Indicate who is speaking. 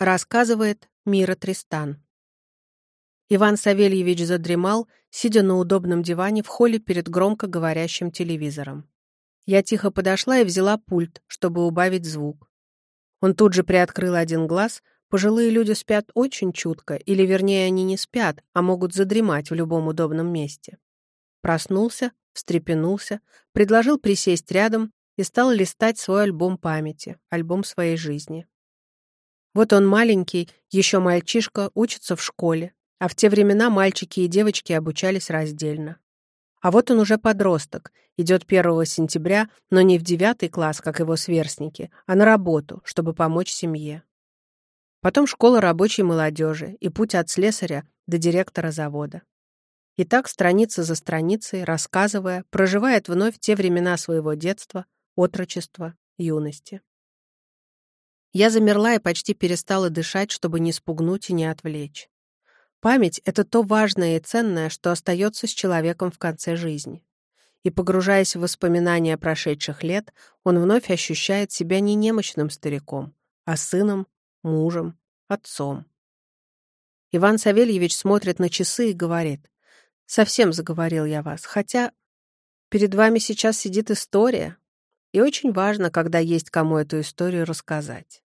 Speaker 1: Рассказывает Мира Тристан. Иван Савельевич задремал, сидя на удобном диване в холле перед громко говорящим телевизором. Я тихо подошла и взяла пульт, чтобы убавить звук. Он тут же приоткрыл один глаз. Пожилые люди спят очень чутко, или, вернее, они не спят, а могут задремать в любом удобном месте. Проснулся, встрепенулся, предложил присесть рядом и стал листать свой альбом памяти, альбом своей жизни. Вот он маленький, еще мальчишка, учится в школе, а в те времена мальчики и девочки обучались раздельно. А вот он уже подросток, идет 1 сентября, но не в девятый класс, как его сверстники, а на работу, чтобы помочь семье. Потом школа рабочей молодежи и путь от слесаря до директора завода. И так страница за страницей, рассказывая, проживает вновь те времена своего детства, отрочества, юности. Я замерла и почти перестала дышать, чтобы не спугнуть и не отвлечь. Память — это то важное и ценное, что остается с человеком в конце жизни. И, погружаясь в воспоминания прошедших лет, он вновь ощущает себя не немощным стариком, а сыном, мужем, отцом. Иван Савельевич смотрит на часы и говорит, Совсем заговорил я вас, хотя перед вами сейчас сидит история, и очень важно, когда есть кому эту историю рассказать.